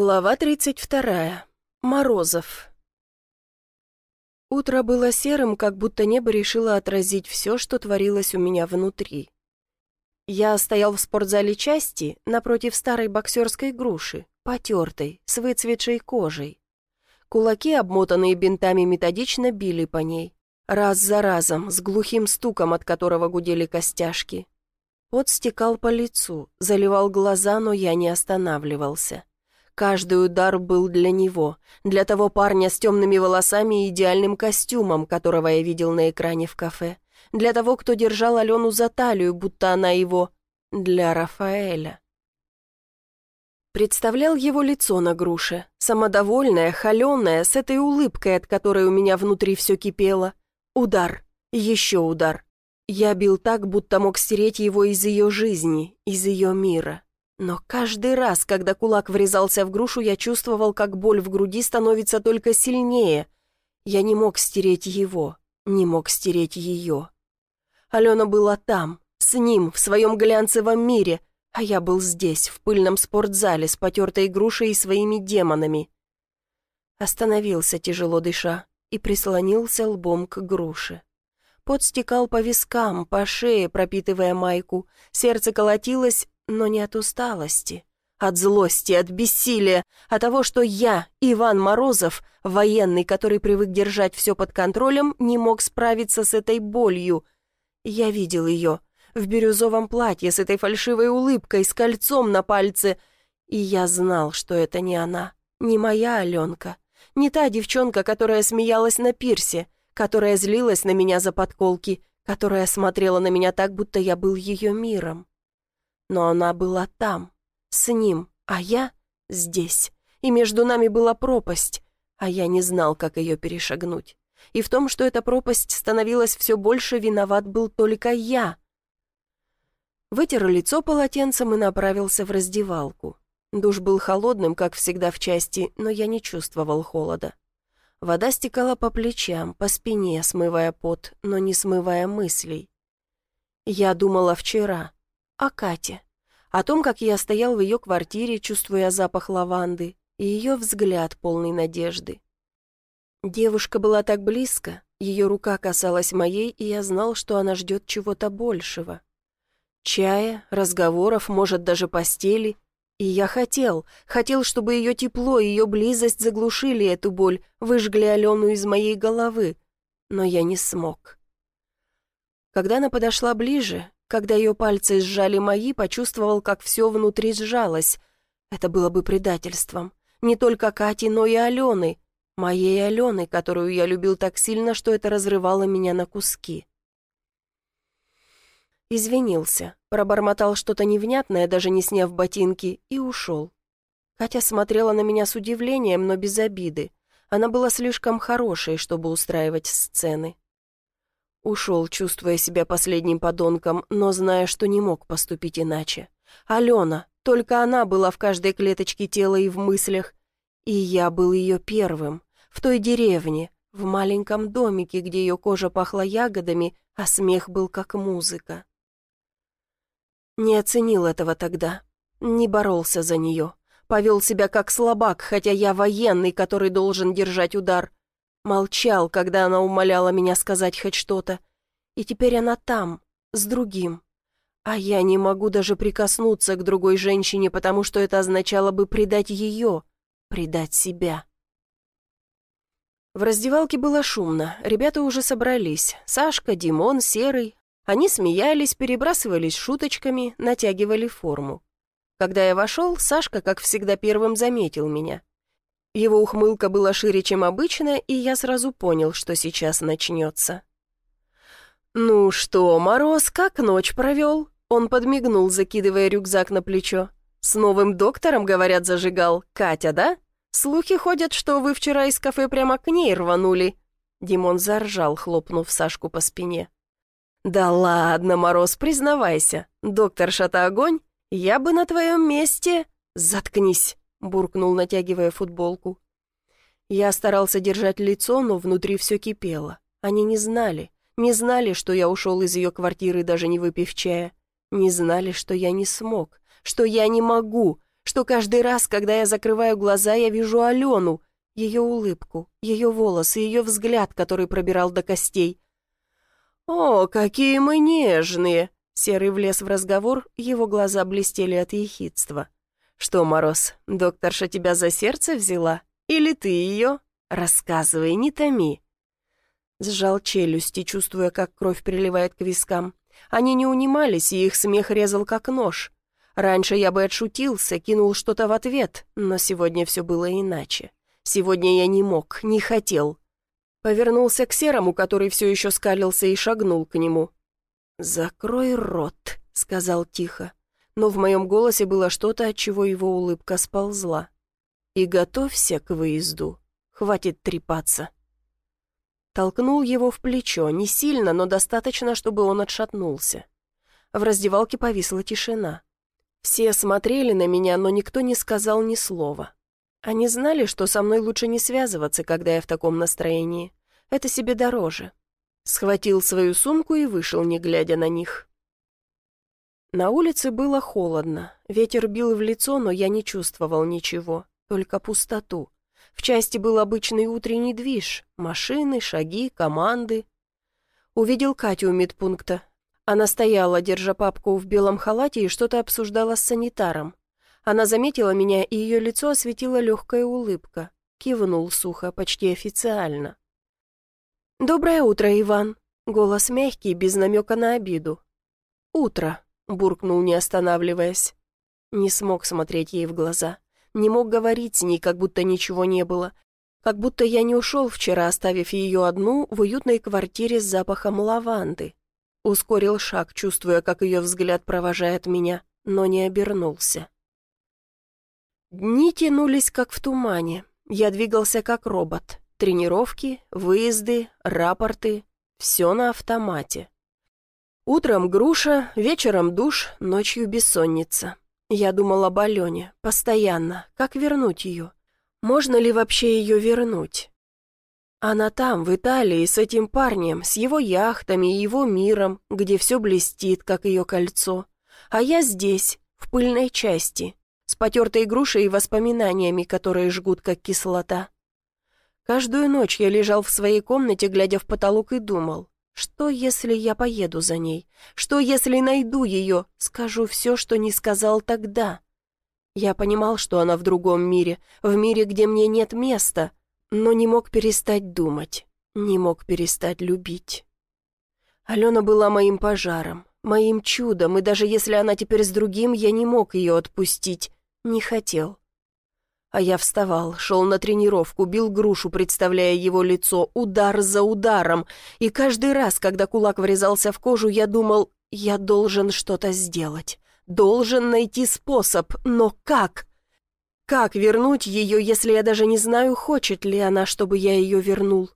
Глава 32. Морозов. Утро было серым, как будто небо решило отразить все, что творилось у меня внутри. Я стоял в спортзале части напротив старой боксерской груши, потертой, с выцветшей кожей. Кулаки, обмотанные бинтами, методично били по ней. Раз за разом, с глухим стуком, от которого гудели костяшки. Пот стекал по лицу, заливал глаза, но я не останавливался. Каждый удар был для него, для того парня с темными волосами и идеальным костюмом, которого я видел на экране в кафе, для того, кто держал Алену за талию, будто она его, для Рафаэля. Представлял его лицо на груше, самодовольное, холеное, с этой улыбкой, от которой у меня внутри все кипело. Удар, еще удар. Я бил так, будто мог стереть его из ее жизни, из ее мира. Но каждый раз, когда кулак врезался в грушу, я чувствовал, как боль в груди становится только сильнее. Я не мог стереть его, не мог стереть ее. Алена была там, с ним, в своем глянцевом мире, а я был здесь, в пыльном спортзале, с потертой грушей и своими демонами. Остановился, тяжело дыша, и прислонился лбом к груше. Пот стекал по вискам, по шее, пропитывая майку. Сердце колотилось, но не от усталости, от злости, от бессилия, от того, что я, Иван Морозов, военный, который привык держать все под контролем, не мог справиться с этой болью. Я видел ее в бирюзовом платье с этой фальшивой улыбкой, с кольцом на пальце, и я знал, что это не она, не моя Аленка, не та девчонка, которая смеялась на пирсе, которая злилась на меня за подколки, которая смотрела на меня так, будто я был ее миром. Но она была там, с ним, а я здесь. И между нами была пропасть, а я не знал, как ее перешагнуть. И в том, что эта пропасть становилась все больше, виноват был только я. Вытер лицо полотенцем и направился в раздевалку. Душ был холодным, как всегда в части, но я не чувствовал холода. Вода стекала по плечам, по спине, смывая пот, но не смывая мыслей. Я думала вчера, о Кате, о том, как я стоял в ее квартире, чувствуя запах лаванды, и ее взгляд полный надежды. Девушка была так близко, ее рука касалась моей, и я знал, что она ждет чего-то большего. Чая, разговоров, может, даже постели. И я хотел, хотел, чтобы ее тепло ее близость заглушили эту боль, выжгли Алену из моей головы. Но я не смог. Когда она подошла ближе, когда ее пальцы сжали мои, почувствовал, как все внутри сжалось. Это было бы предательством. Не только Кати, но и Алены. Моей Алены, которую я любил так сильно, что это разрывало меня на куски. Извинился, пробормотал что-то невнятное, даже не сняв ботинки, и ушел. Катя смотрела на меня с удивлением, но без обиды. Она была слишком хорошей, чтобы устраивать сцены. Ушел, чувствуя себя последним подонком, но зная, что не мог поступить иначе. Алена, только она была в каждой клеточке тела и в мыслях. И я был ее первым, в той деревне, в маленьком домике, где ее кожа пахла ягодами, а смех был как музыка. Не оценил этого тогда, не боролся за нее, повел себя как слабак, хотя я военный, который должен держать удар — Молчал, когда она умоляла меня сказать хоть что-то. И теперь она там, с другим. А я не могу даже прикоснуться к другой женщине, потому что это означало бы предать ее, предать себя. В раздевалке было шумно, ребята уже собрались. Сашка, Димон, Серый. Они смеялись, перебрасывались шуточками, натягивали форму. Когда я вошел, Сашка, как всегда, первым заметил меня. Его ухмылка была шире, чем обычно, и я сразу понял, что сейчас начнется. «Ну что, Мороз, как ночь провел?» Он подмигнул, закидывая рюкзак на плечо. «С новым доктором, говорят, зажигал. Катя, да? Слухи ходят, что вы вчера из кафе прямо к ней рванули». Димон заржал, хлопнув Сашку по спине. «Да ладно, Мороз, признавайся. Доктор Шата огонь? Я бы на твоем месте...» «Заткнись!» — буркнул, натягивая футболку. Я старался держать лицо, но внутри все кипело. Они не знали, не знали, что я ушел из ее квартиры, даже не выпив чая. Не знали, что я не смог, что я не могу, что каждый раз, когда я закрываю глаза, я вижу Алену, ее улыбку, ее волосы, ее взгляд, который пробирал до костей. «О, какие мы нежные!» Серый влез в разговор, его глаза блестели от ехидства. «Что, Мороз, докторша тебя за сердце взяла? Или ты ее? Рассказывай, не томи». Сжал челюсти, чувствуя, как кровь приливает к вискам. Они не унимались, и их смех резал как нож. Раньше я бы отшутился, кинул что-то в ответ, но сегодня все было иначе. Сегодня я не мог, не хотел. Повернулся к Серому, который все еще скалился, и шагнул к нему. «Закрой рот», — сказал тихо, но в моем голосе было что-то, от чего его улыбка сползла. «И готовься к выезду. Хватит трепаться». Толкнул его в плечо, не сильно, но достаточно, чтобы он отшатнулся. В раздевалке повисла тишина. Все смотрели на меня, но никто не сказал ни слова. Они знали, что со мной лучше не связываться, когда я в таком настроении. Это себе дороже. Схватил свою сумку и вышел, не глядя на них. На улице было холодно. Ветер бил в лицо, но я не чувствовал ничего, только пустоту. В части был обычный утренний движ. Машины, шаги, команды. Увидел Катю у медпункта. Она стояла, держа папку в белом халате и что-то обсуждала с санитаром. Она заметила меня, и ее лицо осветила легкая улыбка. Кивнул сухо, почти официально. «Доброе утро, Иван!» Голос мягкий, без намека на обиду. «Утро!» — буркнул, не останавливаясь. Не смог смотреть ей в глаза. Не мог говорить с ней, как будто ничего не было. Как будто я не ушел вчера, оставив ее одну в уютной квартире с запахом лаванды. Ускорил шаг, чувствуя, как ее взгляд провожает меня, но не обернулся. Дни тянулись, как в тумане. Я двигался, как робот. Тренировки, выезды, рапорты — все на автомате. Утром груша, вечером душ, ночью бессонница. Я думал об Алене, постоянно, как вернуть ее. Можно ли вообще ее вернуть? Она там, в Италии, с этим парнем, с его яхтами и его миром, где все блестит, как ее кольцо. А я здесь, в пыльной части, с потертой грушей и воспоминаниями, которые жгут, как кислота. Каждую ночь я лежал в своей комнате, глядя в потолок, и думал, что если я поеду за ней? Что если найду ее, скажу все, что не сказал тогда? Я понимал, что она в другом мире, в мире, где мне нет места, но не мог перестать думать, не мог перестать любить. Алена была моим пожаром, моим чудом, и даже если она теперь с другим, я не мог ее отпустить, не хотел. А я вставал, шел на тренировку, бил грушу, представляя его лицо, удар за ударом, и каждый раз, когда кулак врезался в кожу, я думал, я должен что-то сделать, должен найти способ, но как? Как вернуть ее, если я даже не знаю, хочет ли она, чтобы я ее вернул?